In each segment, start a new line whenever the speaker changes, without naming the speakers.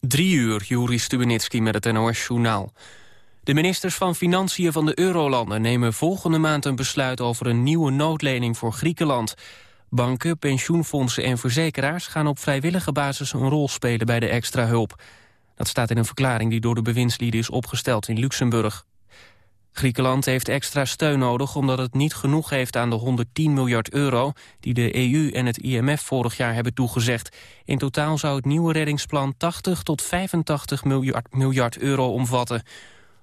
Drie uur, Juri Stubenitski met het NOS-journaal. De ministers van Financiën van de Eurolanden nemen volgende maand een besluit over een nieuwe noodlening voor Griekenland. Banken, pensioenfondsen en verzekeraars gaan op vrijwillige basis een rol spelen bij de extra hulp. Dat staat in een verklaring die door de bewindslieden is opgesteld in Luxemburg. Griekenland heeft extra steun nodig omdat het niet genoeg heeft aan de 110 miljard euro die de EU en het IMF vorig jaar hebben toegezegd. In totaal zou het nieuwe reddingsplan 80 tot 85 miljard, euro omvatten.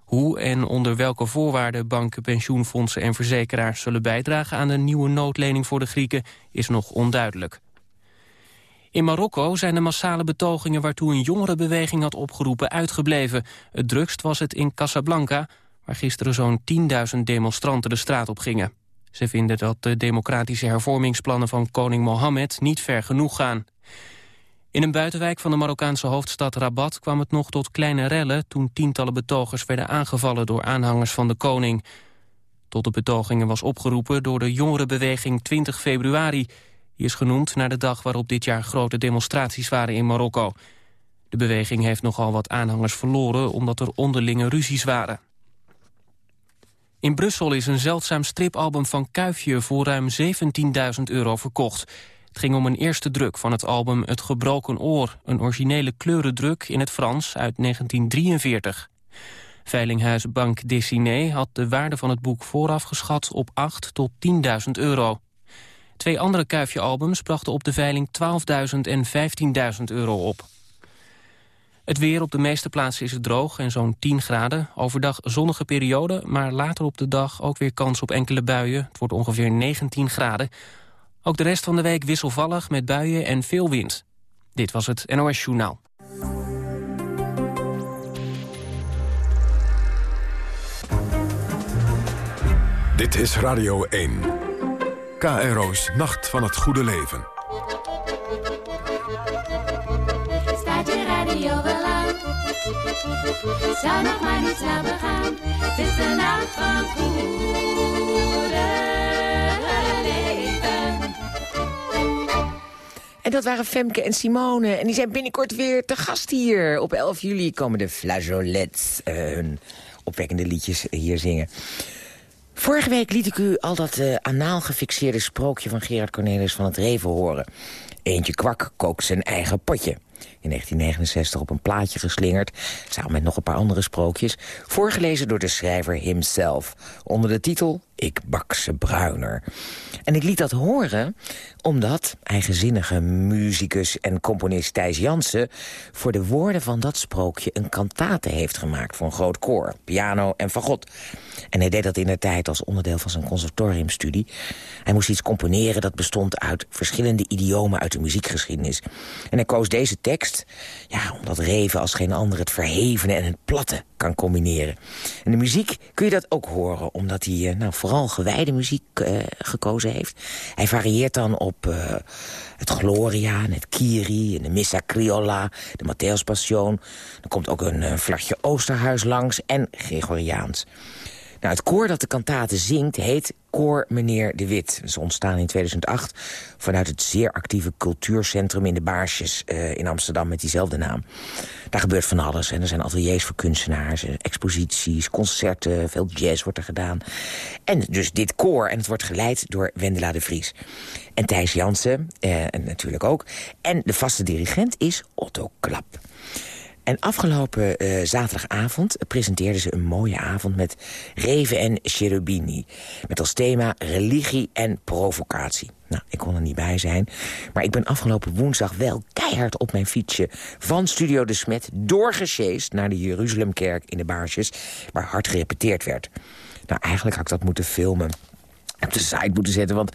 Hoe en onder welke voorwaarden banken, pensioenfondsen en verzekeraars zullen bijdragen aan de nieuwe noodlening voor de Grieken is nog onduidelijk. In Marokko zijn de massale betogingen waartoe een jongerenbeweging had opgeroepen uitgebleven. Het drukst was het in Casablanca, waar gisteren zo'n 10.000 demonstranten de straat op gingen. Ze vinden dat de democratische hervormingsplannen van koning Mohammed niet ver genoeg gaan. In een buitenwijk van de Marokkaanse hoofdstad Rabat kwam het nog tot kleine rellen... toen tientallen betogers werden aangevallen door aanhangers van de koning. Tot de betogingen was opgeroepen door de jongerenbeweging 20 februari. Die is genoemd naar de dag waarop dit jaar grote demonstraties waren in Marokko. De beweging heeft nogal wat aanhangers verloren omdat er onderlinge ruzies waren. In Brussel is een zeldzaam stripalbum van Kuifje voor ruim 17.000 euro verkocht. Het ging om een eerste druk van het album Het Gebroken Oor... een originele kleurendruk in het Frans uit 1943. Veilinghuis Bank Dessiné had de waarde van het boek vooraf geschat op 8 tot 10.000 euro. Twee andere Kuifje-albums brachten op de veiling 12.000 en 15.000 euro op. Het weer op de meeste plaatsen is het droog en zo'n 10 graden. Overdag zonnige periode, maar later op de dag ook weer kans op enkele buien. Het wordt ongeveer 19 graden. Ook de rest van de week wisselvallig met buien en veel wind. Dit was het NOS Journaal.
Dit is Radio 1. KRO's Nacht van het Goede Leven.
Zou nog maar niet snel begaan. Het is de nacht van het goede
En dat waren Femke en Simone. En die zijn binnenkort weer te gast hier. Op 11 juli komen de Flageolets uh, hun opwekkende liedjes hier zingen. Vorige week liet ik u al dat uh, anaal gefixeerde sprookje van Gerard Cornelis van het Reven horen. Eentje kwak kookt zijn eigen potje. In 1969 op een plaatje geslingerd, samen met nog een paar andere sprookjes... voorgelezen door de schrijver himself, onder de titel Ik bak ze bruiner. En ik liet dat horen omdat eigenzinnige muzikus en componist Thijs Jansen... voor de woorden van dat sprookje een kantate heeft gemaakt... voor een groot koor, piano en fagot. En hij deed dat in de tijd als onderdeel van zijn conservatoriumstudie. Hij moest iets componeren dat bestond uit verschillende idiomen uit de muziekgeschiedenis. En hij koos deze tekst, ja, omdat Reven als geen ander het verhevene en het platte kan combineren. En de muziek kun je dat ook horen, omdat hij eh, nou, vooral gewijde muziek uh, gekozen heeft. Hij varieert dan op uh, het Gloria het Kiri en de Missa Criolla, de Matthäus Passion. Er komt ook een uh, vlagje Oosterhuis langs en Gregoriaans. Nou, het koor dat de kantate zingt heet Koor Meneer de Wit. Ze ontstaan in 2008 vanuit het zeer actieve cultuurcentrum in de Baarsjes uh, in Amsterdam met diezelfde naam. Daar gebeurt van alles en er zijn ateliers voor kunstenaars, exposities, concerten, veel jazz wordt er gedaan. En dus dit koor, en het wordt geleid door Wendela de Vries. En Thijs Jansen, uh, en natuurlijk ook. En de vaste dirigent is Otto Klap. En afgelopen uh, zaterdagavond presenteerden ze een mooie avond met Reven en Cherubini. Met als thema religie en provocatie. Nou, ik kon er niet bij zijn. Maar ik ben afgelopen woensdag wel keihard op mijn fietsje... van Studio de Smet doorgesjeest naar de Jeruzalemkerk in de Baarsjes... waar hard gerepeteerd werd. Nou, eigenlijk had ik dat moeten filmen op de site moeten zetten. Want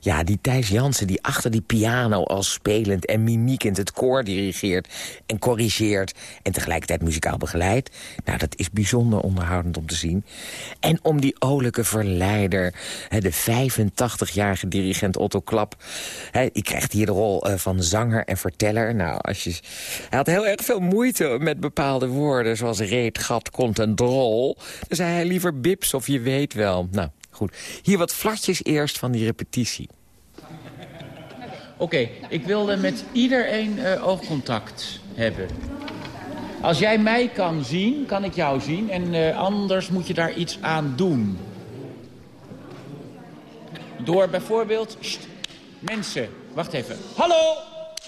ja, die Thijs Jansen die achter die piano als spelend en mimiekend het koor dirigeert en corrigeert en tegelijkertijd muzikaal begeleidt. Nou, dat is bijzonder onderhoudend om te zien. En om die olijke verleider, de 85-jarige dirigent Otto Klap. die krijgt hier de rol eh, van zanger en verteller. Nou, als je, hij had heel erg veel moeite met bepaalde woorden, zoals reet, gat, kont en drol. Zei hij liever bips of je weet wel. Nou, Goed. Hier wat flatjes eerst van die repetitie.
Oké, ik wilde met iedereen uh, oogcontact hebben. Als jij mij kan zien, kan ik jou zien. En eh, anders moet je daar iets aan doen. Door bijvoorbeeld... Mensen, wacht even. Hallo!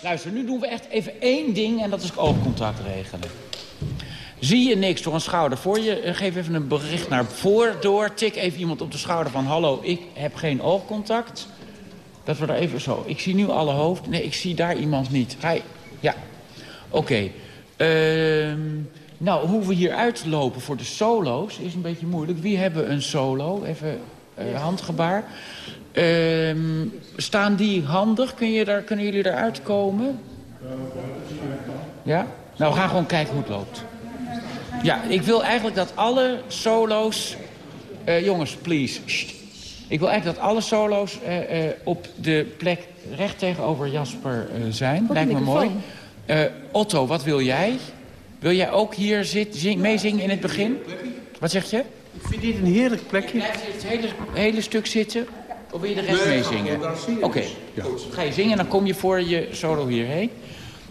Luister, nu doen we echt even één ding en dat is oogcontact regelen. Zie je niks door een schouder voor je, eh, geef even een bericht naar voren door. Tik even iemand op de schouder van... hallo, ik heb geen oogcontact. Dat we er even zo... Ik zie nu alle hoofd. Nee, ik zie daar iemand niet. Je... Ja. Oké. Ehm, nou, hoe we hier uitlopen voor de solo's is een beetje moeilijk. Wie hebben een solo? Even eh, handgebaar. Ehm, staan die handig? Kun je daar, kunnen jullie eruit komen? Ja? Nou, we gaan gewoon kijken hoe het loopt. Ja, ik wil eigenlijk dat alle solo's... eh, jongens, please. sst. Ik wil eigenlijk dat alle solo's eh, eh, op de plek recht tegenover Jasper eh, zijn. Lijkt me mooi. Eh, Otto, wat wil jij? Wil jij ook hier zit, zing, meezingen in het begin? Wat zeg je?
Ik vind dit een heerlijk plekje.
Blijf je het hele, hele stuk zitten? Of wil je de rest meezingen? Oké, goed. Ga je zingen en dan kom je voor je solo hierheen.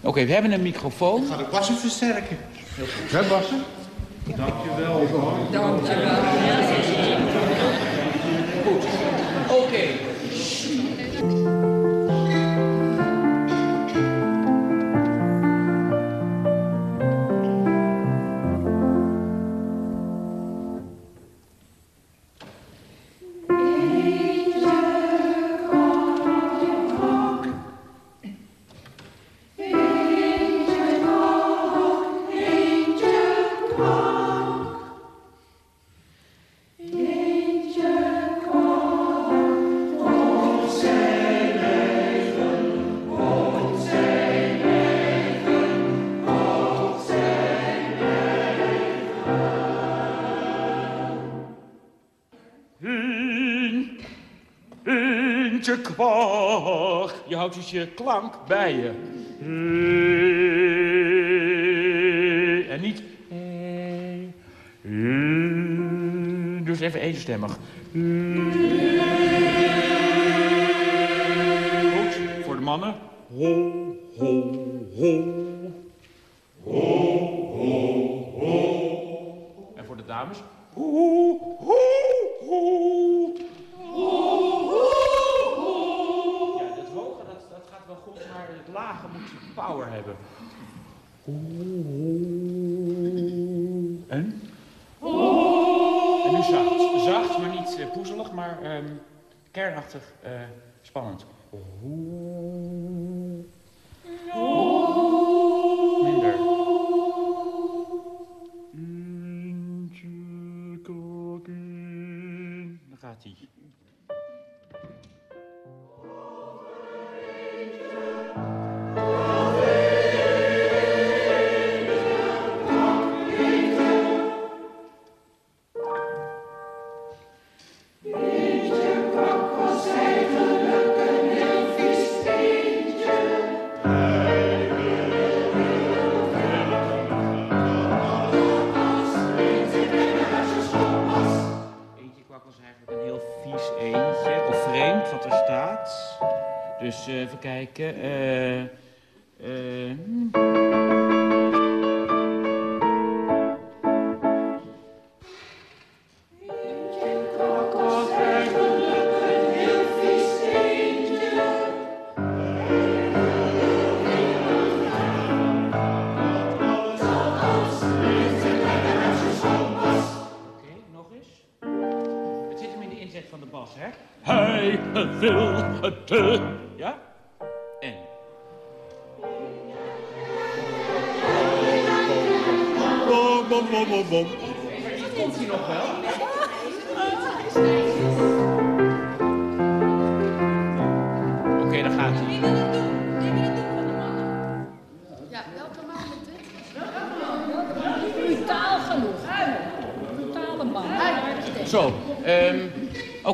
Oké, we hebben een microfoon.
Ga de bassen versterken. Hè, bassen? Dankjewel.
Goed. Houdt je klank bij je. En niet... Dus even eenstemmig. Goed, voor de mannen. En voor de dames. Ho, kernachtig eh, spannend.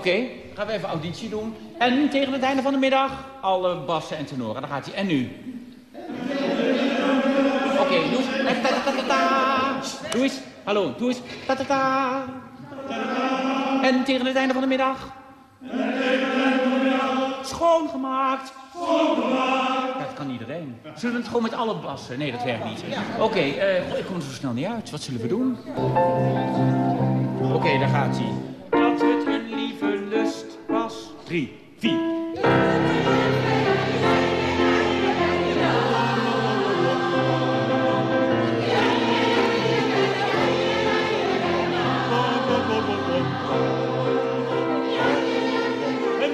Oké. Gaan we even auditie doen. En tegen het einde van de middag alle bassen en tenoren. Dan gaat hij. En nu? Oké, doe eens. Ta -ta -ta -ta -ta. Doe eens. Hallo, doe eens. Ta -ta -ta. En tegen het einde van de middag? Schoongemaakt. Schoongemaakt. Dat kan iedereen. Zullen we het gewoon met alle bassen? Nee, dat werkt niet. Oké, eh, goh, ik kom er zo snel niet uit. Wat zullen we doen? Oké, daar gaat hij. Drie, vier.
En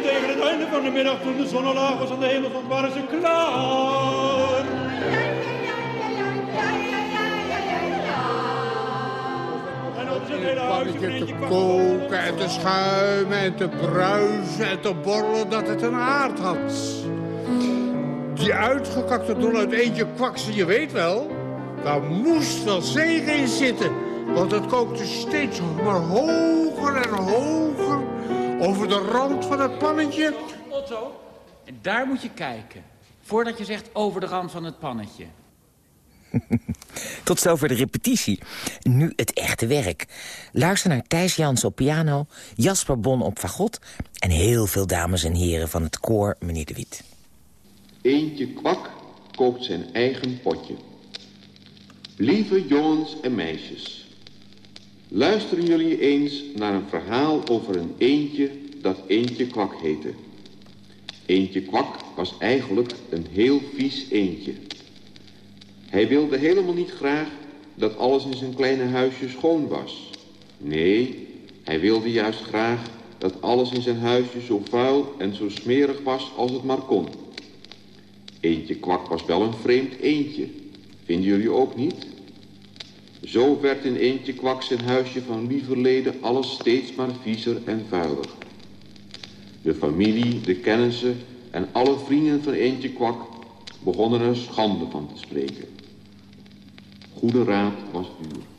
tegen het einde van de middag, toen de zon al laag was aan de hemel waren ze klaar.
Pannetje
eentje
te
kwam
koken en te schuimen en te bruisen en te borrelen dat het een aard had. Die uitgekakte dol uit eentje kwakse, je weet wel, daar moest wel zegen in zitten. Want het kookte steeds maar hoger en hoger over de rand van het pannetje.
Otto, en daar moet je kijken. Voordat je zegt over de rand van het pannetje.
Tot zover de repetitie. Nu het echte werk. Luister naar Thijs Jans op piano, Jasper Bon op fagot... en heel veel dames en heren van het koor Meneer de Wiet.
Eentje kwak kookt zijn eigen potje. Lieve jongens en meisjes. Luisteren jullie eens naar een verhaal over een eendje dat Eentje kwak heette. Eentje kwak was eigenlijk een heel vies eendje. Hij wilde helemaal niet graag dat alles in zijn kleine huisje schoon was. Nee, hij wilde juist graag dat alles in zijn huisje zo vuil en zo smerig was als het maar kon. Eentje kwak was wel een vreemd eendje. Vinden jullie ook niet? Zo werd in Eentje kwak zijn huisje van lieverleden alles steeds maar viezer en vuiler. De familie, de kennissen en alle vrienden van Eentje kwak begonnen er schande van te spreken. Goede raad was duur.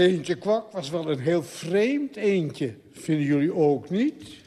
Eentje kwak was wel een heel vreemd eentje. Vinden jullie ook niet?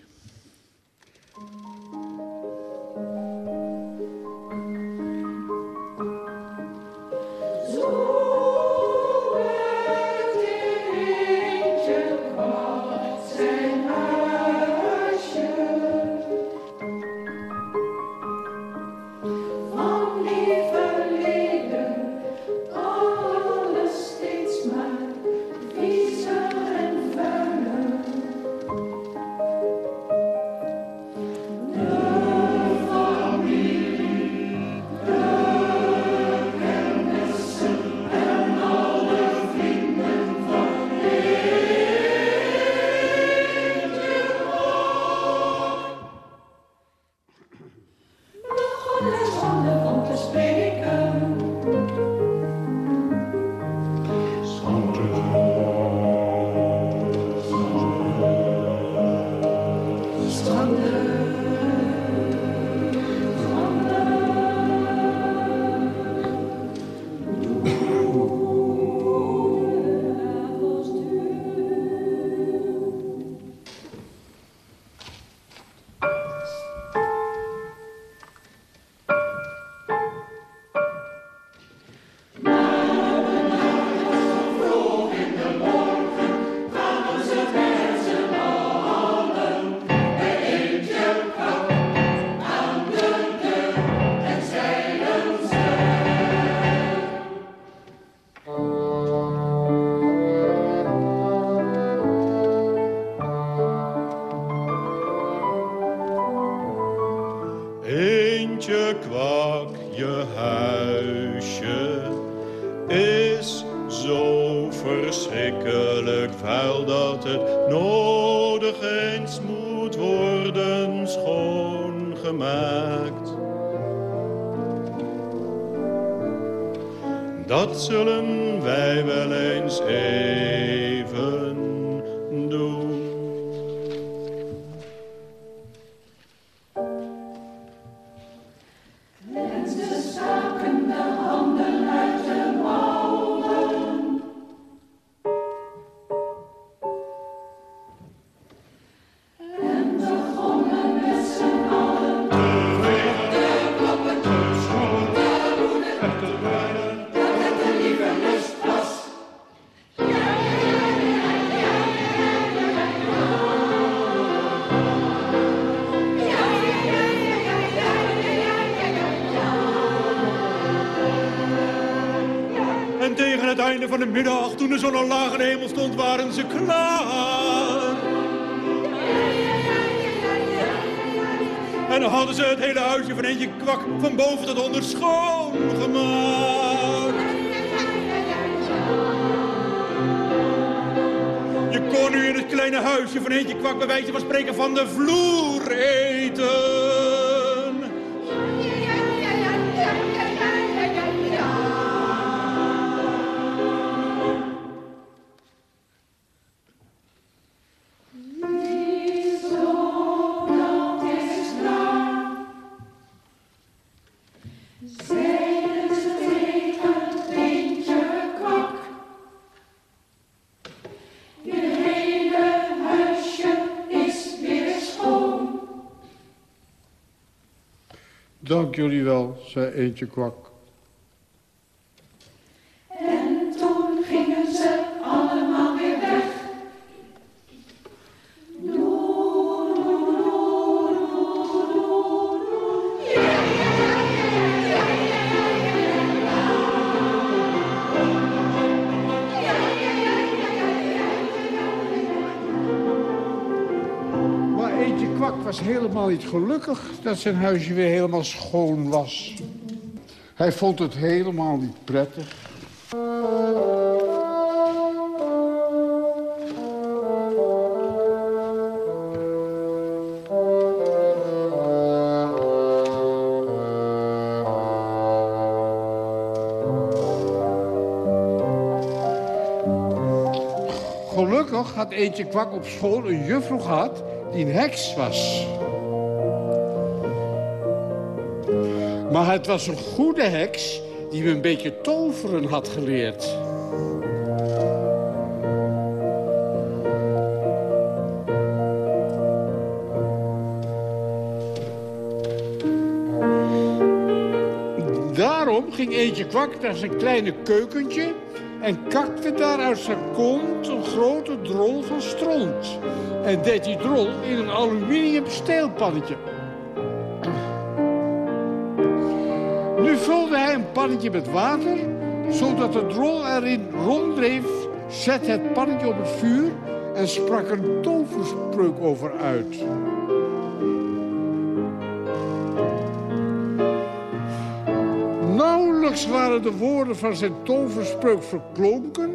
Van de middag, toen de zon al laag in de hemel stond, waren ze klaar. En dan hadden ze het hele huisje van eentje kwak van boven tot onder schoongemaakt. Je kon nu in het kleine huisje van eentje kwak bij wijze van spreken van de vloer eten.
Jullie wel, zei eentje kwak. Was helemaal niet gelukkig dat zijn huisje weer helemaal schoon was. Hij vond het helemaal niet prettig. Gelukkig had eentje kwak op school een juffrouw gehad die een heks was. Maar het was een goede heks die me een beetje toveren had geleerd. Daarom ging eentje kwak naar zijn kleine keukentje en kakte daar uit zijn kont een grote drol van stront. En deed die drol in een aluminium steelpannetje. Nu vulde hij een pannetje met water, zodat de drol erin ronddreef, zette het pannetje op het vuur en sprak een toverspreuk over uit. Nauwelijks waren de woorden van zijn toverspreuk verklonken...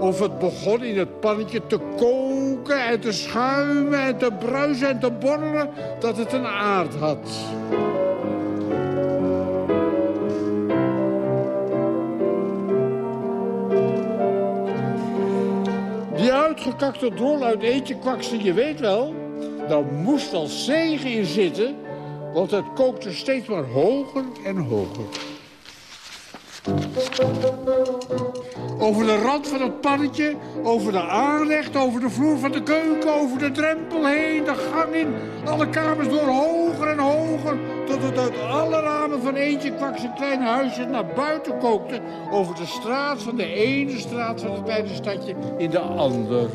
of het begon in het pannetje te koken en te schuimen en te bruisen en te borrelen... dat het een aard had. Die uitgekakte drol uit eentje kwakste, je weet wel... daar moest al zegen in zitten... want het kookte steeds maar hoger en hoger. Over de rand van het pannetje, over de aanrecht, over de vloer van de keuken, over de drempel heen, de gang in, alle kamers door hoger en hoger, tot het uit alle ramen van eentje kwak zijn kleine huisje naar buiten kookte, over de straat van de ene straat van het kleine stadje in de andere.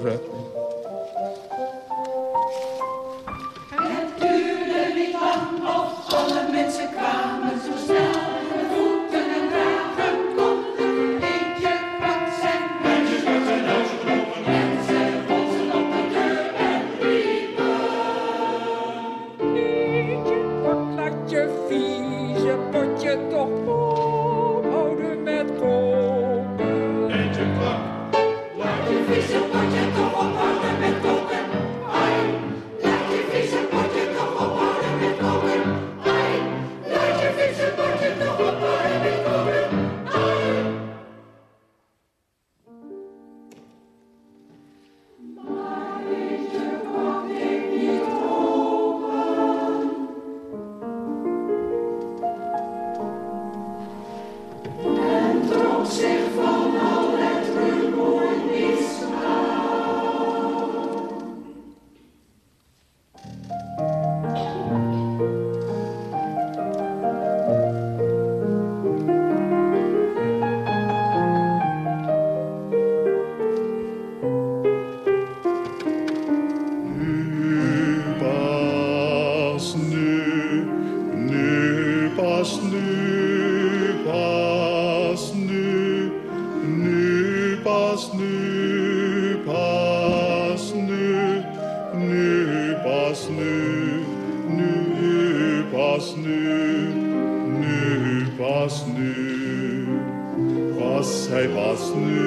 Pas nu, pas nu, nu pas nu, nu pas nu, nu pas nu. Was hij pas nu,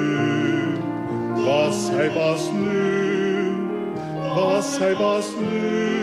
was hij pas nu, was hij pas nu,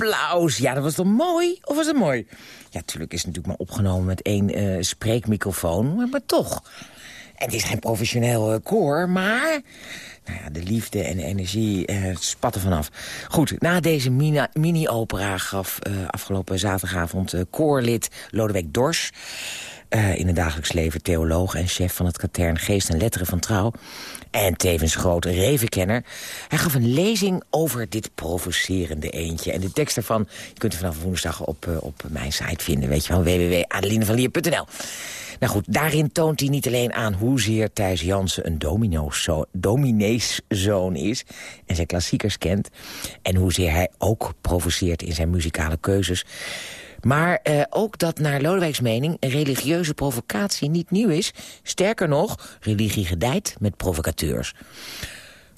applaus. Ja, dat was toch mooi? Of was het mooi? Ja, natuurlijk is het natuurlijk maar opgenomen met één eh, spreekmicrofoon, maar, toch. En het is geen professioneel eh, koor, maar... Nou ja, de liefde en de energie eh, spatten vanaf. Goed, na deze mini-opera gaf afgelopen zaterdagavond... koorlid Lodewijk Dors... eh, in het dagelijks leven theoloog en chef van het katern Geest en Letteren van Trouw... en tevens grote revenkenner. Hij gaf een lezing over dit provocerende eentje. En de tekst daarvan je kunt u vanaf woensdag op, eh, op mijn site vinden. Weet je wel, www.adelinevanlier.nl. Nou goed, daarin toont hij niet alleen aan hoezeer Thijs Jansen een domineeszoon is... en zijn klassiekers kent... en hoezeer hij ook provoceert in zijn muzikale keuzes... Maar eh, ook dat naar Lodewijks mening religieuze provocatie niet nieuw is. Sterker nog, religie gedijt met provocateurs.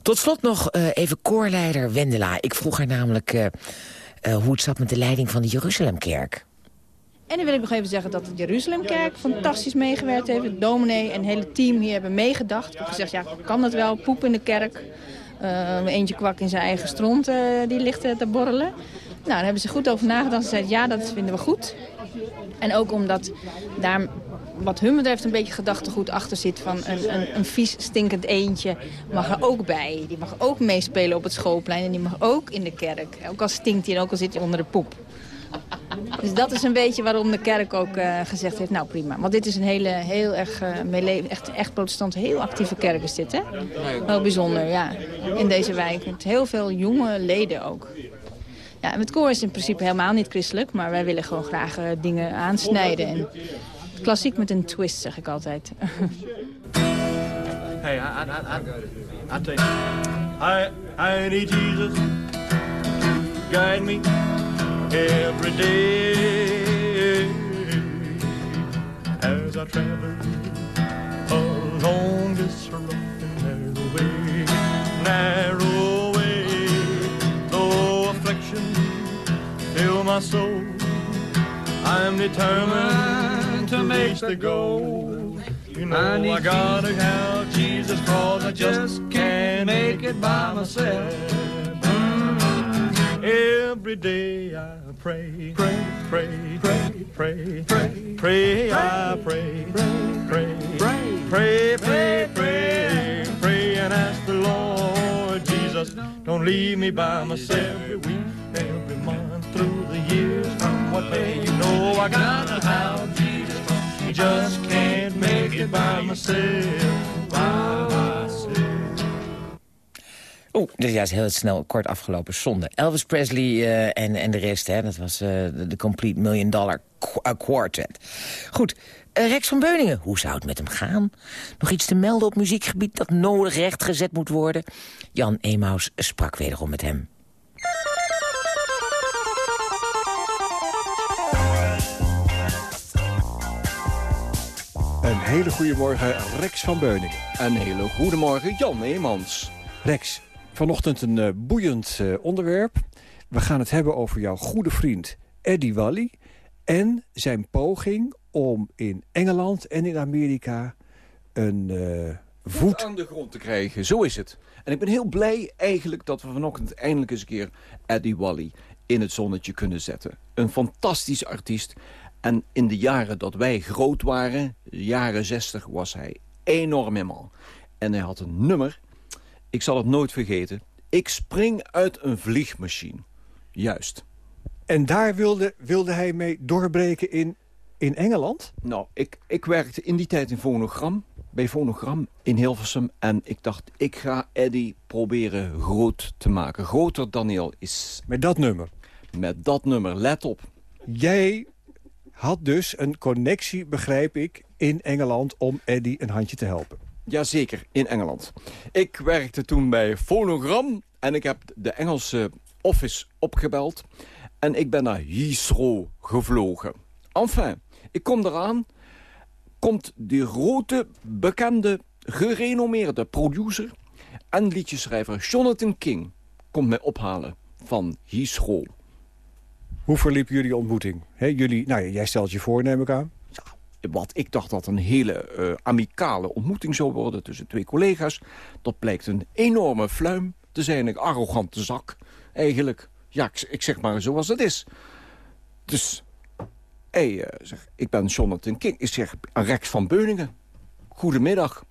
Tot slot nog eh, even koorleider Wendela. Ik vroeg haar namelijk eh, eh, hoe het zat met de leiding van de Jeruzalemkerk.
En dan wil ik nog even zeggen dat de Jeruzalemkerk fantastisch meegewerkt heeft. Dominee en het hele team hier hebben meegedacht. We hebben gezegd, ja, kan dat wel? Poep in de kerk. Eh, eentje kwak in zijn eigen stront, eh, die ligt te borrelen. Nou, daar hebben ze goed over nagedacht. Ze zeiden, ja, dat vinden we goed. En ook omdat daar, wat hun betreft, een beetje gedachtegoed achter zit... van een, een, een vies, stinkend eentje mag er ook bij. Die mag ook meespelen op het schoolplein en die mag ook in de kerk. Ook al stinkt hij en ook al zit hij onder de poep. Dus dat is een beetje waarom de kerk ook eh, gezegd heeft, nou prima. Want dit is een hele, heel erg, eh, echt, echt protestant, heel actieve kerk is dit, hè? Heel bijzonder, ja. In deze wijk, met heel veel jonge leden ook. Ja, het koor is in principe helemaal niet christelijk, maar wij willen gewoon graag eh, dingen aansnijden. En klassiek met een twist, zeg ik altijd.
Hey, I, I, I, I, I need Jesus guide me every day as I travel along this rough fill my soul, I'm determined to make the goal. You know I,
need
gotta have Jesus cause I just can't make it by myself. Mm. Every day I pray, pray, pray, pray, pray, pray, pray, I pray, pray, pray, pray, pray, pray, pray, and ask the Lord Jesus, don't leave me by myself. What know I have just can't make it by myself.
Oeh, dus ja, is heel snel kort afgelopen zonde. Elvis Presley eh, en, en de rest, hè, dat was eh, de, Complete Million Dollar eh, Quartet. Goed, Rex van Beuningen, hoe zou het met hem gaan? Nog iets te melden op muziekgebied dat nodig rechtgezet moet worden? Jan Emaus sprak wederom met hem.
Een hele goede morgen, Rex van Beuningen.
Een hele goede morgen, Jan Neemans.
Rex, vanochtend een eh, boeiend eh, onderwerp. We gaan het hebben over jouw goede vriend Eddie Wally... en zijn poging om in Engeland en in Amerika een eh, voet...
aan de grond te krijgen, zo is het. En ik ben heel blij eigenlijk dat we vanochtend eindelijk eens een keer Eddie Wally in het zonnetje kunnen zetten. Een fantastische artiest. En in de jaren dat wij groot waren, de jaren 60, was hij enorm in man. En hij had een nummer, ik zal het nooit vergeten. Ik spring uit een vliegmachine. Juist.
En daar wilde, wilde hij mee doorbreken in, in Engeland?
Nou, ik, ik werkte in die tijd in Fonogram, bij Fonogram in Hilversum. En ik dacht, ik ga Eddie proberen groot te maken. Groter dan hij al is.
Met dat nummer?
Met dat nummer, let op.
Jij had dus een connectie, begrijp ik, in Engeland... om Eddie een handje te helpen.
Jazeker, in Engeland. Ik werkte toen bij Fonogram en ik heb de Engelse office opgebeld. En ik ben naar Heathrow gevlogen. Enfin, ik kom eraan. Komt die grote, bekende, gerenommeerde producer... en liedjeschrijver Jonathan King komt mij ophalen van Heathrow.
Hoe verliep jullie ontmoeting? Jullie, nou, jij stelt je voor, neem ik aan.
Wat ik dacht dat een hele eh, amicale ontmoeting zou worden tussen twee collega's. Dat blijkt een enorme fluim te zijn, een arrogante zak eigenlijk. Ja, ik, zeg maar zoals het is. Dus, zeg, ik ben Jonathan King. Ik zeg Rex van Beuningen. Goedemiddag.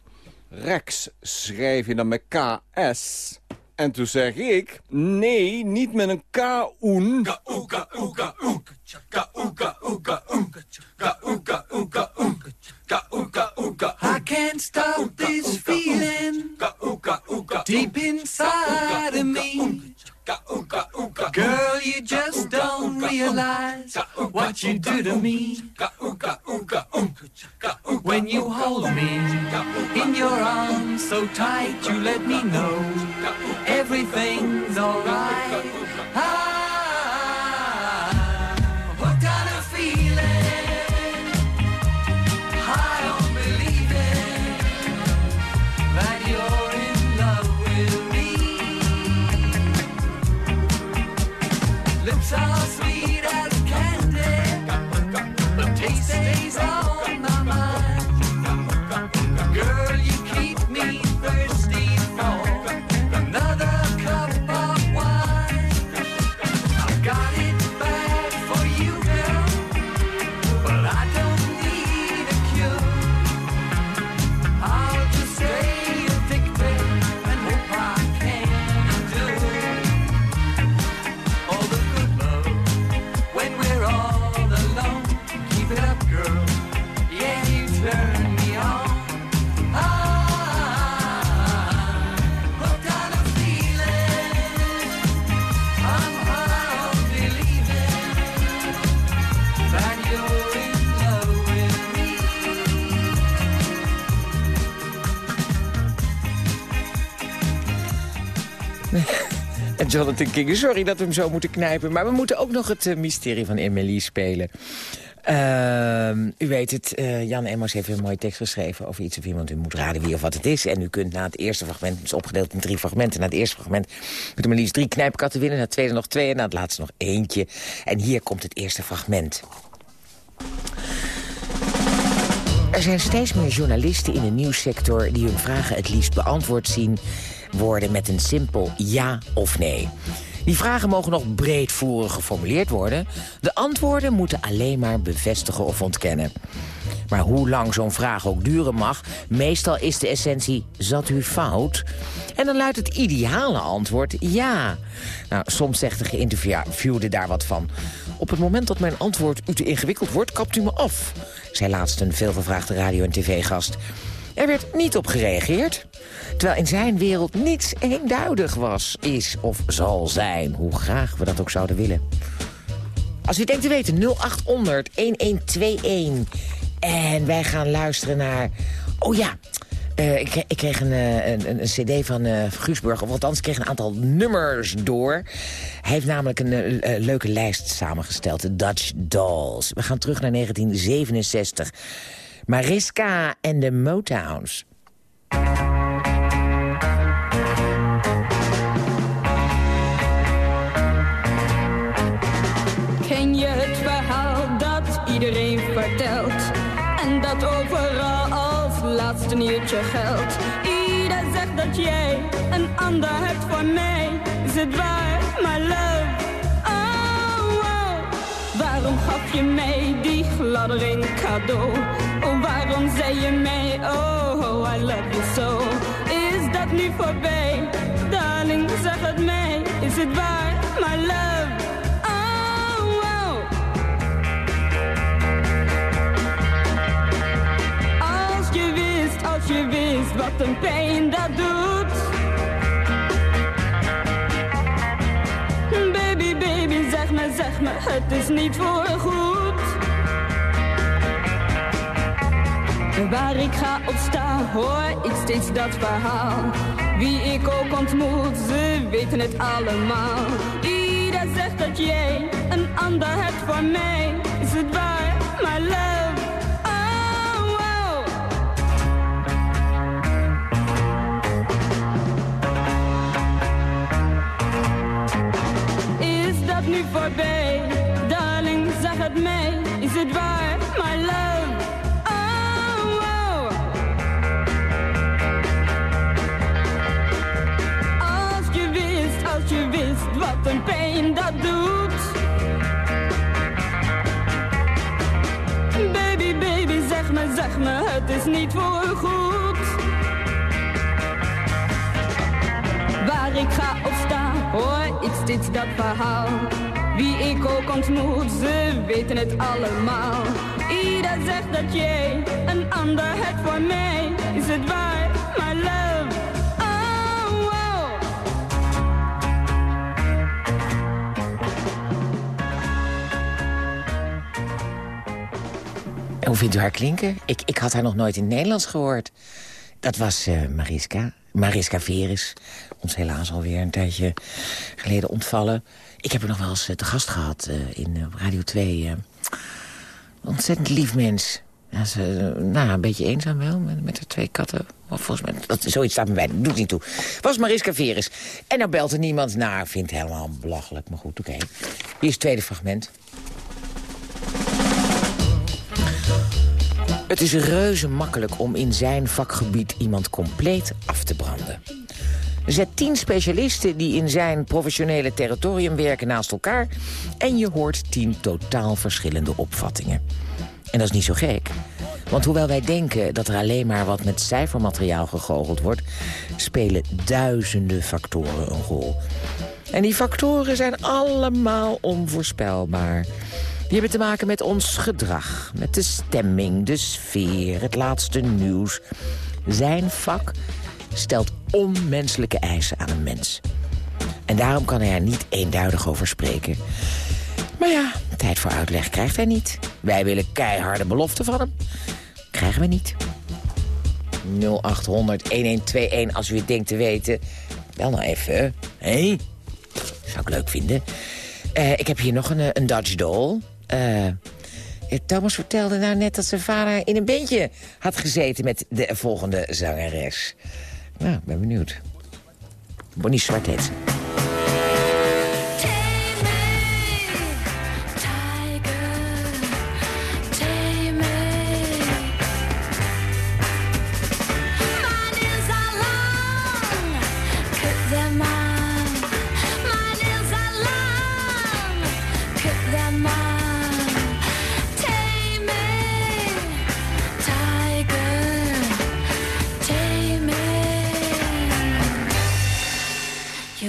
Rex schrijf je dan met KS. En toen zeg ik, nee, niet met een K-oen.
I can't stop this feeling. Deep inside of me. Girl, you just don't realize what you do to me. When you hold me in your arms so tight, you let me know taste, stays
taste. Jonathan King, sorry dat we hem zo moeten knijpen... maar we moeten ook nog het eh, mysterie van Emily spelen. Ehm, u weet het, eh, Jan Emmers heeft een mooie tekst geschreven... over iets of iemand. U moet raden wie of wat het is. En u kunt na het eerste fragment, het is opgedeeld in drie fragmenten... na het eerste fragment kunt u liefst drie knijpkatten winnen... na het tweede nog twee en na het laatste nog eentje. En hier komt het eerste fragment. Er zijn steeds meer journalisten in de nieuwssector... die hun vragen het liefst beantwoord zien worden met een simpel ja of nee. Die vragen mogen nog breedvoerig geformuleerd worden. De antwoorden moeten alleen maar bevestigen of ontkennen. Maar hoe lang zo'n vraag ook duren mag... meestal is de essentie, zat u fout? En dan luidt het ideale antwoord ja. Nou, soms zegt de geïnterviewde daar wat van. Op het moment dat mijn antwoord u te ingewikkeld wordt, kapt u me af. Zei laatst een veelgevraagde radio- en tv-gast. Er werd niet op gereageerd. Terwijl in zijn wereld niets eenduidig was, is of zal zijn. Hoe graag we dat ook zouden willen. Als u denkt te weten, 0800 1121. En wij gaan luisteren naar... Oh ja, eh, ik, ik, kreeg een, eh, een, een, een cd van uh, Guusburg, of althans, ik kreeg een aantal nummers door. Hij heeft namelijk een leuke lijst samengesteld, de Dutch Dolls. We gaan terug naar 1967. Mariska en de Motowns.
Ken je het verhaal dat iedereen vertelt? En dat overal als laatste nieuwtje geldt. Ieder zegt dat jij een ander hebt voor mij. Is het waar, my love? Oh. Waarom gaf je mij die gladdering cadeau? Oh, waarom zei je mij, oh, I love you so? Is dat nu voorbij? Darling, zeg het mij. Is het waar, my love? Oh, wow. Als je wist, als je wist wat een pijn dat doet. Baby, baby, zeg me, zeg me, het is niet voor goed. Waar ik ga of sta, hoor ik steeds dat verhaal. Wie ik ook ontmoet, ze weten het allemaal. Ieder zegt dat jij een ander hebt voor mij. Is het waar, my love? Oh, wow. Is dat nu voorbij? Darling, zeg het mij. Is het waar, pijn dat doet. Baby, baby, zeg me, zeg me, het is niet voor goed. Waar ik ga of sta, hoor ik steeds dat verhaal. Wie ik ook ontmoet, ze weten het allemaal. Ieder zegt dat jij een ander hebt voor mij. Is het waar, my love?
Hoe vindt u haar klinken? Ik, ik had haar nog nooit in het Nederlands gehoord. Dat was eh, Mariska. Mariska Veres. Ons helaas alweer een tijdje geleden ontvallen. Ik heb haar nog wel eens eh, te gast gehad eh, in Radio 2. eh. ontzettend lief mens. Ze, nou, een beetje eenzaam wel, met, met haar twee katten. Of volgens mij, dat, zoiets staat me bij, doet niet toe. Was Mariska Veres. En nou belt er niemand naar. Vindt helemaal belachelijk, maar goed, oké. Hier is het tweede fragment. Het is reuze makkelijk om in zijn vakgebied iemand compleet af te branden. Zet tien specialisten die in zijn professionele territorium werken naast elkaar... en je hoort tien totaal verschillende opvattingen. En dat is niet zo gek. Want hoewel wij denken dat er alleen maar wat met cijfermateriaal gegoocheld wordt... spelen duizenden factoren een rol. En die factoren zijn allemaal onvoorspelbaar. Die hebben te maken met ons gedrag, met de stemming, de sfeer, het laatste nieuws. Zijn vak stelt onmenselijke eisen aan een mens. En daarom kan hij er niet eenduidig over spreken. Maar ja, tijd voor uitleg krijgt hij niet. Wij willen keiharde beloften van hem. Krijgen we niet. 0800-1121 als u het denkt te weten. Bel nou even, hé? Zou ik leuk vinden. Eh, ik heb hier nog een, eh, een Dutch doll. Eh, Thomas vertelde nou net dat zijn vader in een bandje had gezeten... met de volgende zangeres. Nou, ik ben benieuwd. Bonnie Zwart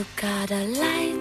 You got a light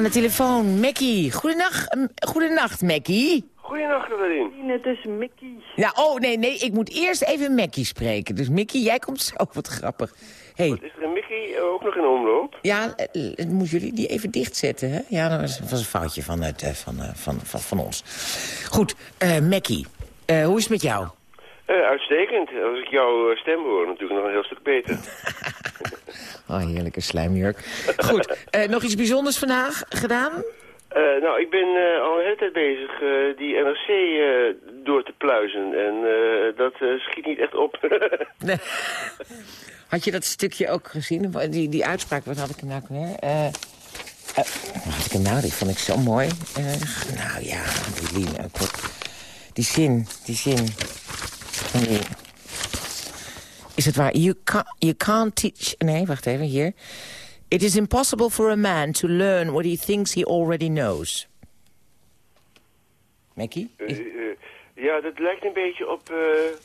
Aan de telefoon, Mackie. Goedenacht, goedenacht Mackie.
Goedenacht, Nadine. Het is Mickey.
Ja, oh nee, nee, ik moet eerst even Mackie spreken. Dus Mickey, jij komt zo, wat grappig. Hey,
Is er een Mickey eh, ook nog in omloop?
ja, eh, moeten jullie die even dichtzetten, hè? Ja, dat was, was een foutje van, het, van, van, van, van ons. Goed, eh Mackie, eh, hoe is het met jou?
Eh, uitstekend. Als ik jouw stem hoor, natuurlijk nog een heel stuk beter.
Oh, heerlijke slijmjurk. Goed, eh, nog iets bijzonders vandaag gedaan?
Eh, nou, ik ben eh, al een hele tijd bezig die NRC door te pluizen. En dat schiet niet echt op.
Nee. Had je dat stukje ook gezien? Die, die uitspraak, wat had ik hem nou weer? Wat had ik hem nou? Die vond ik zo mooi. Nou ja, die Die zin, die zin. van die- Is het waar? You can't, you can't teach... Nee, wacht even, hier. It is impossible for a man to learn what he thinks he already knows. Mackie?
Eh, eh, ja, dat lijkt een beetje op eh,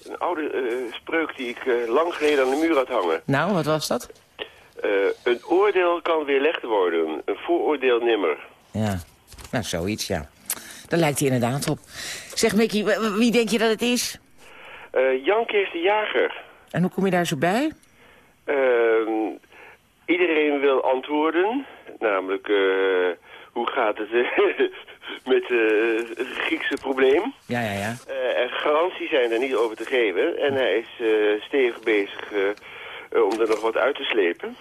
een oude spreuk die ik lang geleden aan de muur had hangen.
Nou, wat was dat?
Een oordeel kan weerlegd worden, een vooroordeel nimmer.
Ja, nou, zoiets, ja. Daar lijkt hij inderdaad op. Zeg, Mickey, wie denk je dat het is?
Eh, Jan Kees de Jager.
En hoe kom je daar zo bij?
Ehm, iedereen wil antwoorden, namelijk eh, hoe gaat het eh, met eh, het Griekse probleem.
Ja, ja, ja.
En garanties zijn er niet over te geven. En hij is stevig bezig om er nog wat uit te slepen.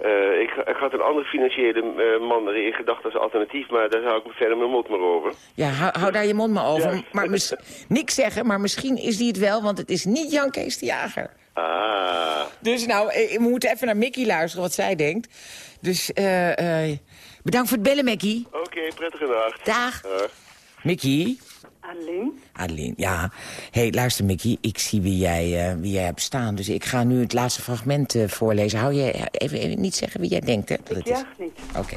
Eh, ik, ik had een andere financiële eh, man erin gedacht als alternatief, maar daar zou ik me verder mijn mond maar over.
Ja, hou, hou daar je mond maar over. Maar mis- niks zeggen, maar misschien is die het wel, want het is niet Jan Kees de Jager.
Ah.
Dus nou, eh, we moeten even naar Mickey luisteren wat zij denkt. Dus eh, bedankt voor het bellen, Mickey.
Oké, prettige nacht.
Dag.
Dag.
Mickey?
Adeline?
Adeline, ja. Hé, hey, luister Mickey, ik zie wie jij, eh, wie jij hebt staan. Dus ik ga nu het laatste fragment eh, voorlezen. Hou je even, even niet zeggen wie jij denkt, hè? Dat het is.
Niet.
Oké.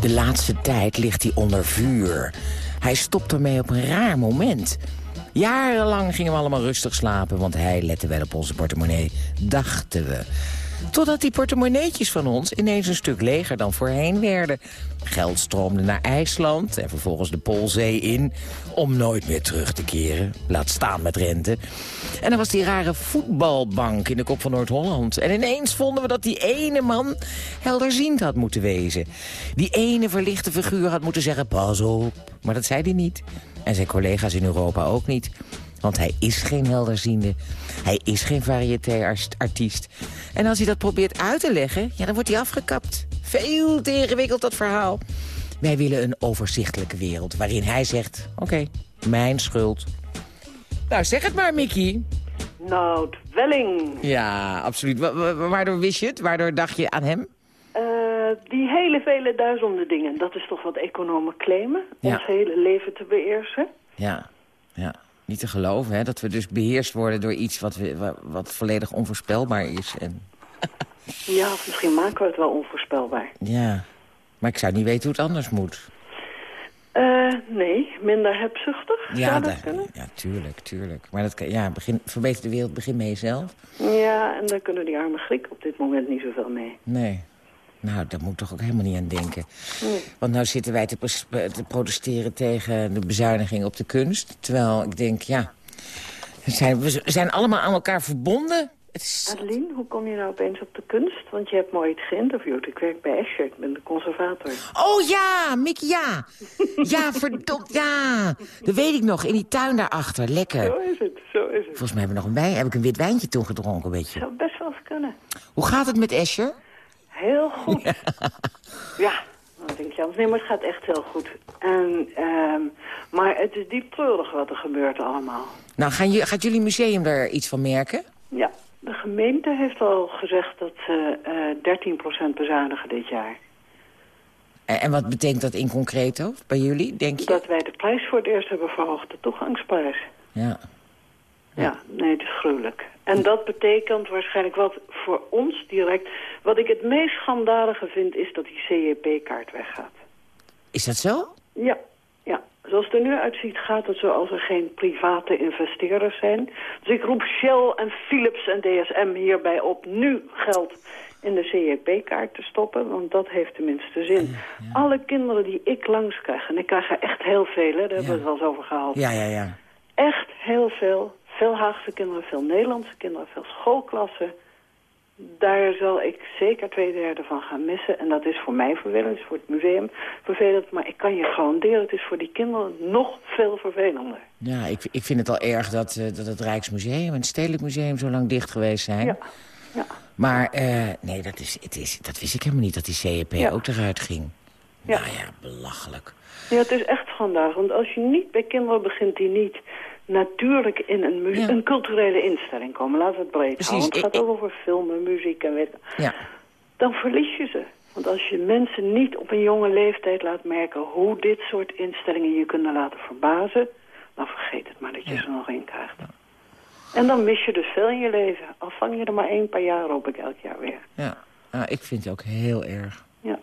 De laatste tijd ligt hij onder vuur. Hij stopt ermee op een raar moment. Jarenlang gingen we allemaal rustig slapen, want hij lette wel op onze portemonnee, dachten we. Totdat die portemonneetjes van ons ineens een stuk leger dan voorheen werden. Geld stroomde naar IJsland en vervolgens de Poolzee in... om nooit meer terug te keren, laat staan met rente. En dan was die rare voetbalbank in de kop van Noord-Holland. En ineens vonden we dat die ene man helderziend had moeten wezen. Die ene verlichte figuur had moeten zeggen, pas op. Maar dat zei hij niet. En zijn collega's in Europa ook niet. Want hij is geen helderziende. Hij is geen variété-artiest. En als hij dat probeert uit te leggen, ja, dan wordt hij afgekapt. Veel te ingewikkeld, dat verhaal. Wij willen een overzichtelijke wereld waarin hij zegt... oké, mijn schuld. Nou, zeg het maar, Mickey.
Nout Welling.
Ja, absoluut. Wa- wa- waardoor wist je het? Waardoor dacht je aan hem?
Eh, die hele vele duizenden dingen, dat is toch wat economen claimen?
Ja.
Ons hele leven te beheersen?
Ja, ja. Niet te geloven, hè? Dat we dus beheerst worden door iets wat, we, wa- wat volledig onvoorspelbaar is. En,
Ja, of misschien maken we het wel onvoorspelbaar.
ja, maar ik zou niet weten hoe het anders moet.
Eh, nee, minder hebzuchtig,
Ja,
zou dat kunnen?
ja tuurlijk, tuurlijk. Maar dat kan, ja, begin, verbeter de wereld, begin met jezelf.
Ja, en daar kunnen die arme Grieken op dit moment niet zoveel mee.
Nee. Nou, daar moet ik toch ook helemaal niet aan denken.
Nee.
Want nou zitten wij te, protesteren tegen de bezuiniging op de kunst. Terwijl ik denk, ja, we zijn, we zijn allemaal aan elkaar verbonden. Is...
Adeline, hoe kom je nou opeens op de kunst? Want je hebt me ooit geïnterviewd. Ik werk bij Escher, ik ben de conservator.
Oh ja, Mick, ja. Ja, verdomd, ja. Dat weet ik nog, in die tuin daarachter. Lekker.
Zo is het, zo is het.
Volgens mij hebben we nog een wijn. Heb ik een wit wijntje toen gedronken, weet je.
Zou best wel eens kunnen.
Hoe gaat het met Escher?
Heel goed. Ja, dan denk je anders. Nee, maar het gaat echt heel goed. En, ehm, maar het is diep treurig wat er gebeurt allemaal.
Nou, gaan je, gaat jullie museum daar iets van merken?
Ja, de gemeente heeft al gezegd dat ze eh 13% bezuinigen dit jaar.
En, en wat betekent dat in concreto bij jullie, denk je?
Dat wij de prijs voor het eerst hebben verhoogd, de toegangsprijs.
Ja.
Ja, nee, het is gruwelijk. En dat betekent waarschijnlijk wat voor ons direct... Wat ik het meest schandalige vind, is dat die CEP-kaart weggaat.
Is dat zo?
Ja, ja. Zoals het er nu uitziet gaat het zo als er geen private investeerders zijn. Dus ik roep Shell en Philips en DSM hierbij op nu geld in de CEP-kaart te stoppen, want dat heeft tenminste zin. Alle kinderen die ik langs krijg, en ik krijg er echt heel veel, hè, daar hebben we het wel eens over gehad.
Ja, ja, ja.
Echt heel veel. Veel Haagse kinderen, veel Nederlandse kinderen, veel schoolklassen. Daar zal ik zeker twee derde van gaan missen. En dat is voor mij vervelend, is voor het museum vervelend. Maar ik kan je garanderen, het is voor die kinderen nog veel vervelender.
Ja, ik, ik vind het al erg dat, eh, dat het Rijksmuseum en het Stedelijk Museum zo lang dicht geweest zijn.
Ja.
Maar eh, nee, dat, is, het is, dat wist ik helemaal niet, dat die CEP
Ja.
ook eruit ging.
Ja.
Nou ja, belachelijk.
Ja, het is echt schandalig. Want als je niet bij kinderen begint die niet natuurlijk in een, een culturele instelling komen. Laten we het breed
Precies,
houden. Het gaat ook over film en muziek en weet
Ja.
Dan verlies je ze. Want als je mensen niet op een jonge leeftijd laat merken hoe dit soort instellingen je kunnen laten verbazen, dan vergeet het maar dat je ze nog in krijgt. En dan mis je dus veel in je leven. Al vang je er maar één per jaar op, ik elk jaar weer.
Ja, nou, ik vind het ook heel erg.
Ja.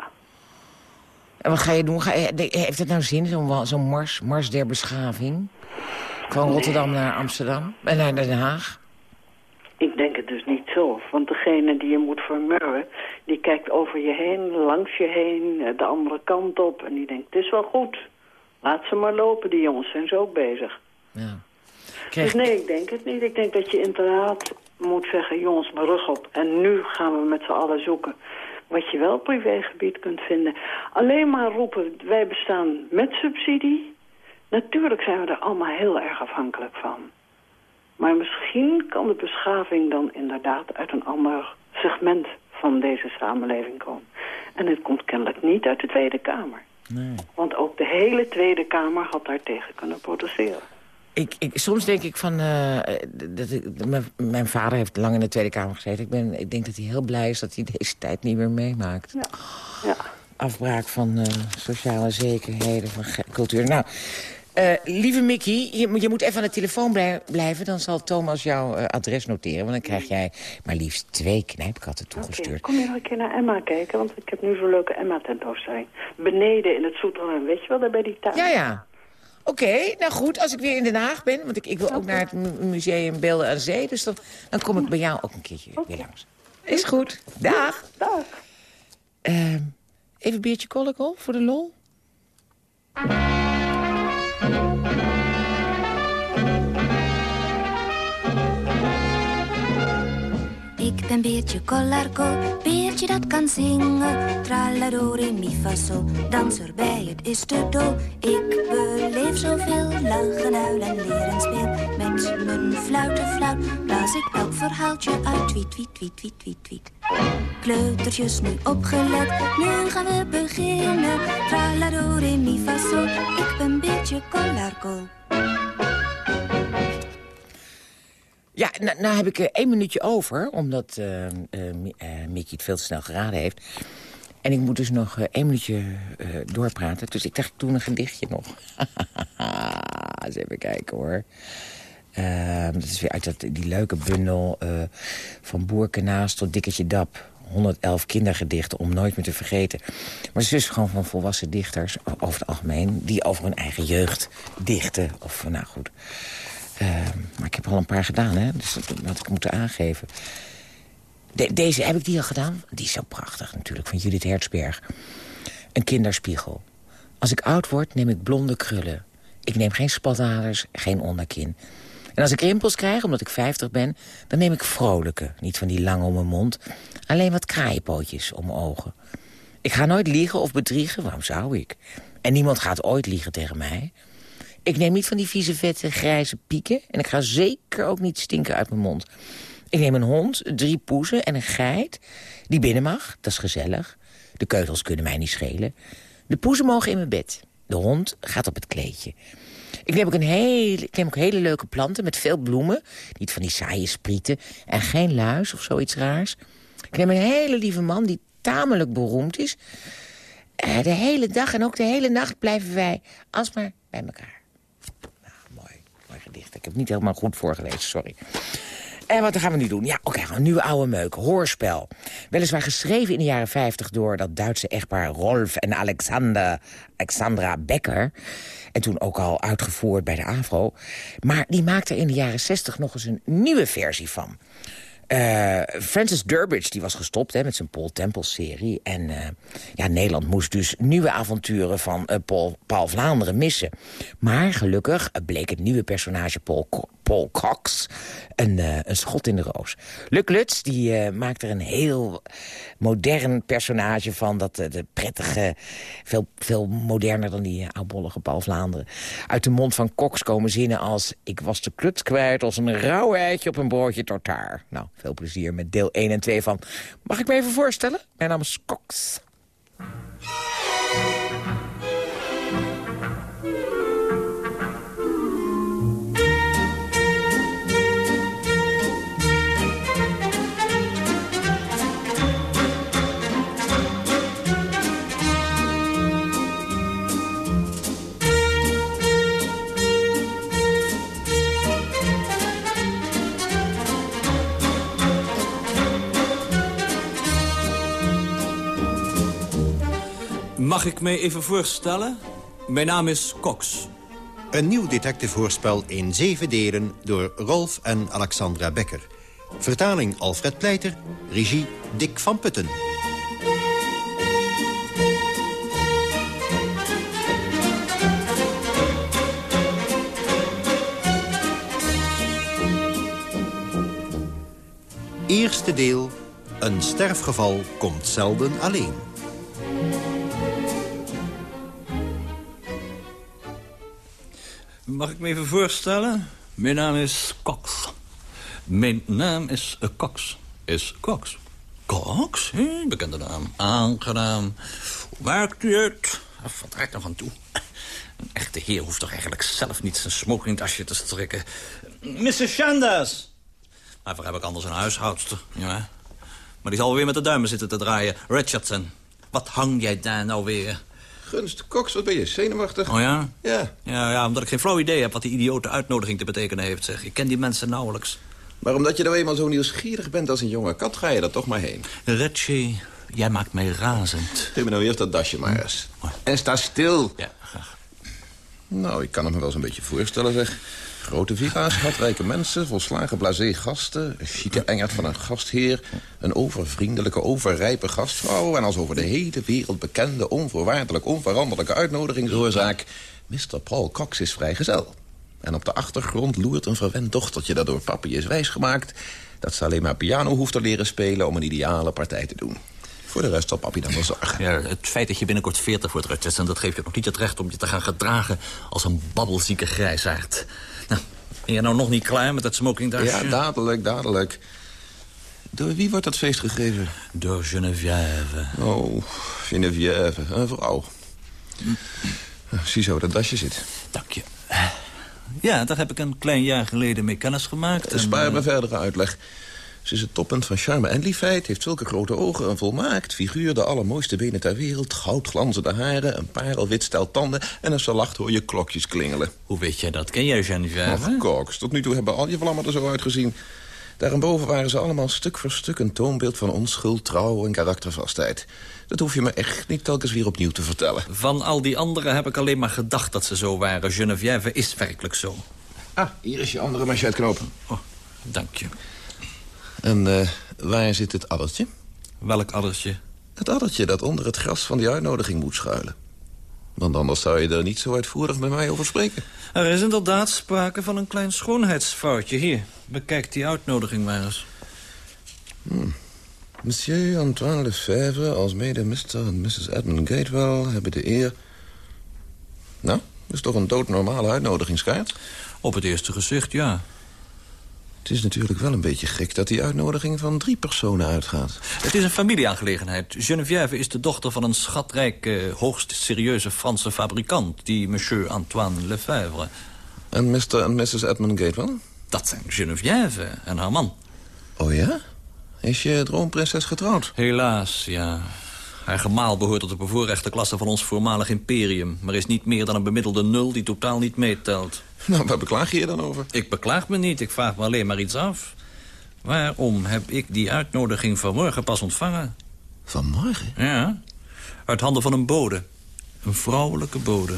En wat ga je doen? Ga je, heeft het nou zin, zo'n mars, mars der beschaving? Van Rotterdam naar Amsterdam? En naar Den Haag?
Ik denk het dus niet zo. Want degene die je moet vermurwen, die kijkt over je heen, langs je heen, eh, de andere kant op. En die denkt, het is wel goed. Laat ze maar lopen, die jongens zijn zo bezig.
Ja.
Dus nee, ik denk het niet. Ik denk dat je inderdaad moet zeggen, jongens, mijn rug op. En nu gaan we met z'n allen zoeken wat je wel privégebied kunt vinden. Alleen maar roepen, wij bestaan met subsidie. Natuurlijk zijn we er allemaal heel erg afhankelijk van. Maar misschien kan de beschaving dan inderdaad uit een ander segment van deze samenleving komen. En het komt kennelijk niet uit de Tweede Kamer.
Nee.
Want ook de hele Tweede Kamer had daartegen kunnen protesteren.
Ik, ik, soms denk ik van... eh, dat ik, dat mijn, vader heeft lang in de Tweede Kamer gezeten. Ik, ben, ik denk dat hij heel blij is dat hij deze tijd niet meer meemaakt.
Ja. ja.
Afbraak van eh, sociale zekerheden, van cultuur. Nou, eh, lieve Mickey, je, moet- je moet even aan de telefoon blij- blijven. Dan zal Thomas jouw eh, adres noteren. Want dan krijg jij maar liefst twee knijpkatten toegestuurd.
Kom je nog een keer naar Emma kijken? Want ik heb nu zo'n leuke Emma-tentoonstelling. Beneden in het Soeterland, weet je wel, daar bij die tuin.
Ja, ja. Oké, nou goed, als ik weer in Den Haag ben... want ik, ik wil ook naar het mu- museum Beelden aan Zee... dus dan, dan kom ik bij jou ook een keertje weer langs. Is goed. Dag.
Dag.
Ehm, even een biertje kollegol voor de lol?
Ik ben Beertje Collarco, Beertje dat kan zingen. Tralladore, mi fa sol, danser bij het is te dol. Ik beleef zoveel, lachen, huilen en leren speel. Met mijn fluitenfluit blaas ik elk verhaaltje uit. Tweet, tweet, tweet, tweet, tweet, tweet. Kleutertjes nu opgelet, nu gaan we beginnen. Tralladore, mi fa sol, ik ben Beertje Collarco.
Ja, nou, heb ik één minuutje over, omdat eh, Mickey het veel te snel geraden heeft. En ik moet dus nog één minuutje doorpraten. Dus ik dacht, doe een gedichtje nog. Eens even kijken hoor. Ehm, dat is weer uit dat, die leuke bundel eh, van Boerkenaas tot Dikketje Dap. 111 kindergedichten om nooit meer te vergeten. Maar het is gewoon van volwassen dichters, over het algemeen... die over hun eigen jeugd dichten. Of, nou goed... Ehm, maar ik heb al een paar gedaan, hè? Dus dat had ik moeten aangeven. De- deze heb ik die al gedaan. Die is zo prachtig natuurlijk, van Judith Hertzberg. Een kinderspiegel. Als ik oud word, neem ik blonde krullen. Ik neem geen spataders, geen onderkin. En als ik rimpels krijg, omdat ik 50 ben... dan neem ik vrolijke, niet van die lang om mijn mond. Alleen wat kraaienpootjes om mijn ogen. Ik ga nooit liegen of bedriegen, waarom zou ik? En niemand gaat ooit liegen tegen mij. Ik neem niet van die vieze, vette, grijze pieken. En ik ga zeker ook niet stinken uit mijn mond. Ik neem een hond, drie poezen en een geit. Die binnen mag, dat is gezellig. De keutels kunnen mij niet schelen. De poezen mogen in mijn bed. De hond gaat op het kleedje. Ik neem ook, een hele, ik neem ook hele leuke planten met veel bloemen. Niet van die saaie sprieten. En geen luis of zoiets raars. Ik neem een hele lieve man die tamelijk beroemd is. Eh, de hele dag en ook de hele nacht blijven wij alsmaar bij elkaar. Mooi gedicht. Ik heb het niet helemaal goed voorgelezen, sorry. En wat gaan we nu doen? Ja, oké, een nieuwe oude meuk. Hoorspel. Weliswaar geschreven in de jaren 50 door dat Duitse echtpaar Rolf en Alexander, Alexandra Becker. En toen ook al uitgevoerd bij de AVRO. Maar die maakte er in de jaren 60 nog eens een nieuwe versie van. Eh, Francis Durbridge die was gestopt hè, met zijn Paul Temple-serie. En eh, ja, Nederland moest dus nieuwe avonturen van eh, Paul, Paul Vlaanderen missen. Maar gelukkig bleek het nieuwe personage Paul, Paul Cox. Een, een schot in de roos. Luc Lutz die, maakt er een heel modern personage van. Dat de prettige, veel, veel moderner dan die uh, oudbollige Paul Vlaanderen. Uit de mond van Cox komen zinnen als... ik was de kluts kwijt als een rauw eitje op een broodje tortaar. Nou, veel plezier met deel 1 en 2 van... Mag ik me even voorstellen? Mijn naam is Cox.
Mag ik mij even voorstellen? Mijn naam is Cox.
Een nieuw detectivehoorspel in zeven delen door Rolf en Alexandra Becker. Vertaling Alfred Pleiter, regie Dick van Putten. Eerste deel. Een sterfgeval komt zelden alleen.
Mag ik me even voorstellen? Mijn naam is Cox. Mijn naam is uh, Cox. Is Cox. Cox? Bekende naam. Aangenaam. Hoe maakt u het? Wat raakt er van toe? Een echte heer hoeft toch eigenlijk zelf niet zijn smokingtasje te strikken. Mrs. Shandas! Waarvoor heb ik anders een huishoudster, ja. Maar die zal weer met de duimen zitten te draaien. Richardson, wat hang jij daar nou weer?
Gunst, Cox, wat ben je, zenuwachtig?
Oh ja?
Ja.
Ja, ja, omdat ik geen flauw idee heb wat die idiote uitnodiging te betekenen heeft, zeg. Ik ken die mensen nauwelijks.
Maar omdat je nou eenmaal zo nieuwsgierig bent als een jonge kat, ga je er toch maar heen.
Richie, jij maakt mij razend.
Geef me nou eerst dat dasje maar eens. En sta stil.
Ja, graag.
Nou, ik kan het me wel eens een beetje voorstellen, zeg. Grote villa's, schatrijke mensen, volslagen blasé gasten... een chique engert van een gastheer... een overvriendelijke, overrijpe gastvrouw... en als over de hele wereld bekende, onvoorwaardelijk, onveranderlijke uitnodigingsoorzaak... Mr. Paul Cox is vrijgezel. En op de achtergrond loert een verwend dochtertje dat door papi is wijsgemaakt... dat ze alleen maar piano hoeft te leren spelen om een ideale partij te doen. Voor de rest zal papi dan wel zorgen.
Ja, het feit dat je binnenkort 40 wordt, dat geeft je nog niet het recht om je te gaan gedragen... als een babbelzieke grijsaard. Ben je nou nog niet klaar met dat smokingdasje?
Ja, dadelijk, dadelijk. Door wie wordt dat feest gegeven?
Door Geneviève.
Oh, Geneviève, een vrouw. Ziezo, dat dasje zit.
Dank je. Ja, daar heb ik een klein jaar geleden mee kennis gemaakt.
En, Spaar me verdere uitleg. Ze is het toppunt van charme en liefheid, heeft zulke grote ogen... een volmaakt figuur, de allermooiste benen ter wereld... goudglanzende haren, een parelwit stel tanden... en als ze lacht hoor je klokjes klingelen.
Hoe weet jij dat? Ken jij Geneviève?
Och, Cox, tot nu toe hebben al je vlammen er zo uitgezien. Daarboven waren ze allemaal stuk voor stuk een toonbeeld van onschuld, trouw en karaktervastheid. Dat hoef je me echt niet telkens weer opnieuw te vertellen.
Van al die anderen heb ik alleen maar gedacht dat ze zo waren. Geneviève is werkelijk zo.
Ah, hier is je andere machetknoop.
Oh, dank je.
En uh, waar zit het addertje?
Welk addertje?
Het addertje dat onder het gras van die uitnodiging moet schuilen. Want anders zou je er niet zo uitvoerig met mij over spreken.
Er is inderdaad sprake van een klein schoonheidsfoutje. Hier, bekijk die uitnodiging maar eens.
Hmm. Monsieur Antoine Lefebvre als mede Mr. en Mrs. Edmund Gatewell hebben de eer... Nou, dat is toch een doodnormale uitnodigingskaart?
Op het eerste gezicht, ja.
Het is natuurlijk wel een beetje gek dat die uitnodiging van drie personen uitgaat.
Het is een familieaangelegenheid. Geneviève is de dochter van een schatrijke, hoogst serieuze Franse fabrikant... die monsieur Antoine Lefebvre.
En Mr. en Mrs. Edmund Gatewell?
Dat zijn Geneviève en haar man.
Oh ja? Is je droomprinses getrouwd?
Helaas, ja. Haar gemaal behoort tot de bevoorrechte klasse van ons voormalig imperium... maar is niet meer dan een bemiddelde nul die totaal niet meetelt.
Nou, waar beklaag je je dan over?
Ik beklaag me niet, ik vraag me alleen maar iets af. Waarom heb ik die uitnodiging vanmorgen pas ontvangen?
Vanmorgen?
Ja, uit handen van een bode. Een vrouwelijke bode.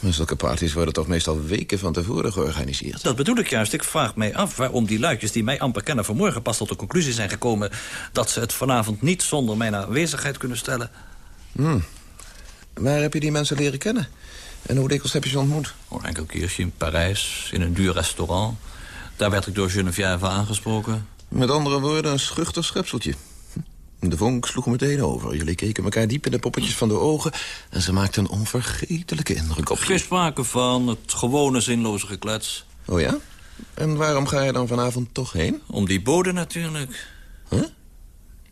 Maar zulke parties worden toch meestal weken van tevoren georganiseerd?
Dat bedoel ik juist. Ik vraag mij af waarom die luidjes die mij amper kennen... vanmorgen pas tot de conclusie zijn gekomen... dat ze het vanavond niet zonder mijn aanwezigheid kunnen stellen.
Hmm. Waar heb je die mensen leren kennen? En hoe dikwijls heb je ze ontmoet?
Oh, een enkel keertje in Parijs, in een duur restaurant. Daar werd ik door Geneviève aangesproken.
Met andere woorden, een schuchter schepseltje. De vonk sloeg meteen over. Jullie keken elkaar diep in de poppetjes van de ogen... en ze maakten een onvergetelijke indruk op je.
Geen sprake van het gewone zinloze geklets.
Oh ja? En waarom ga je dan vanavond toch heen?
Om die bode natuurlijk.
Huh?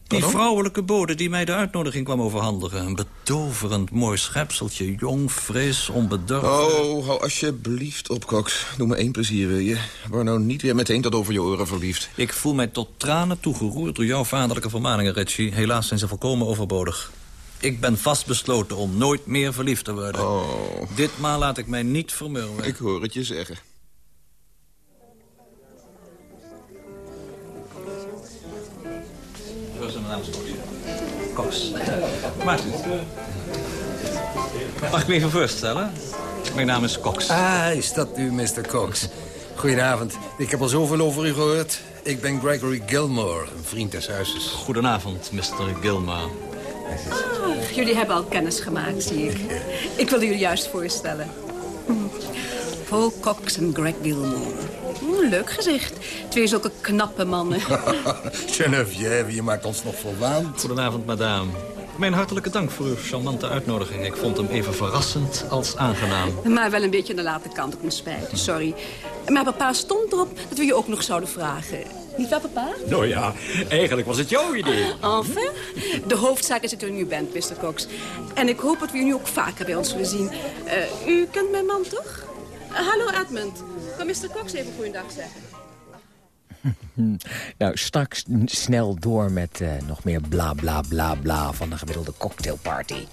Die vrouwelijke bode die mij de uitnodiging kwam overhandigen. Een betoverend mooi schepseltje. Jong, fris, onbedacht.
Oh, hou alsjeblieft op, Cox. Doe me één plezier, wil je? Word nou niet weer meteen tot over je oren verliefd.
Ik voel mij tot tranen toegeroerd door jouw vaderlijke vermaningen, Reggie. Helaas zijn ze volkomen overbodig. Ik ben vastbesloten om nooit meer verliefd te worden.
Oh.
Ditmaal laat ik mij niet vermurwen.
Ik hoor het je zeggen.
Cox. Maarten. Mag ik me even voorstellen? Mijn naam is Cox.
Ah, is dat u, Mr. Cox? Goedenavond. Ik heb al zoveel over u gehoord. Ik ben Gregory Gilmore, een vriend des huizes.
Goedenavond, Mr. Gilmore.
Ah, jullie hebben al kennis gemaakt, zie ik. Ik wil jullie juist voorstellen. Paul Cox en Greg Gilmore. Leuk gezicht. Twee zulke knappe mannen.
Geneviève, je maakt ons nog verwaand.
Goedenavond, madame. Mijn hartelijke dank voor uw charmante uitnodiging. Ik vond hem even verrassend als aangenaam.
Maar wel een beetje aan de late kant, op mijn spijt. Sorry. Maar papa stond erop dat we je ook nog zouden vragen. Niet waar, papa?
Nou ja, eigenlijk was het jouw idee.
Enfin, de hoofdzaak is dat u nu bent, Mr. Cox. En ik hoop dat we u nu ook vaker bij ons zullen zien. Eh, u kent mijn man, toch? Eh, hallo, Edmund. Kan Mr. Cox even goeiedag zeggen?
Nou, straks snel door met eh, nog meer bla bla bla bla van de gemiddelde cocktailparty.